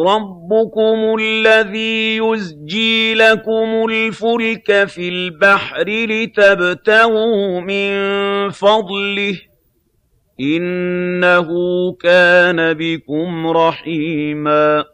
رَّبُّكُمُ الَّذِي يُزْجِي لَكُمُ الْفُلْكَ فِي الْبَحْرِ لِتَبْتَغُوا مِن فَضْلِهِ ۚ إِنَّهُ كَانَ بِكُمْ رَحِيمًا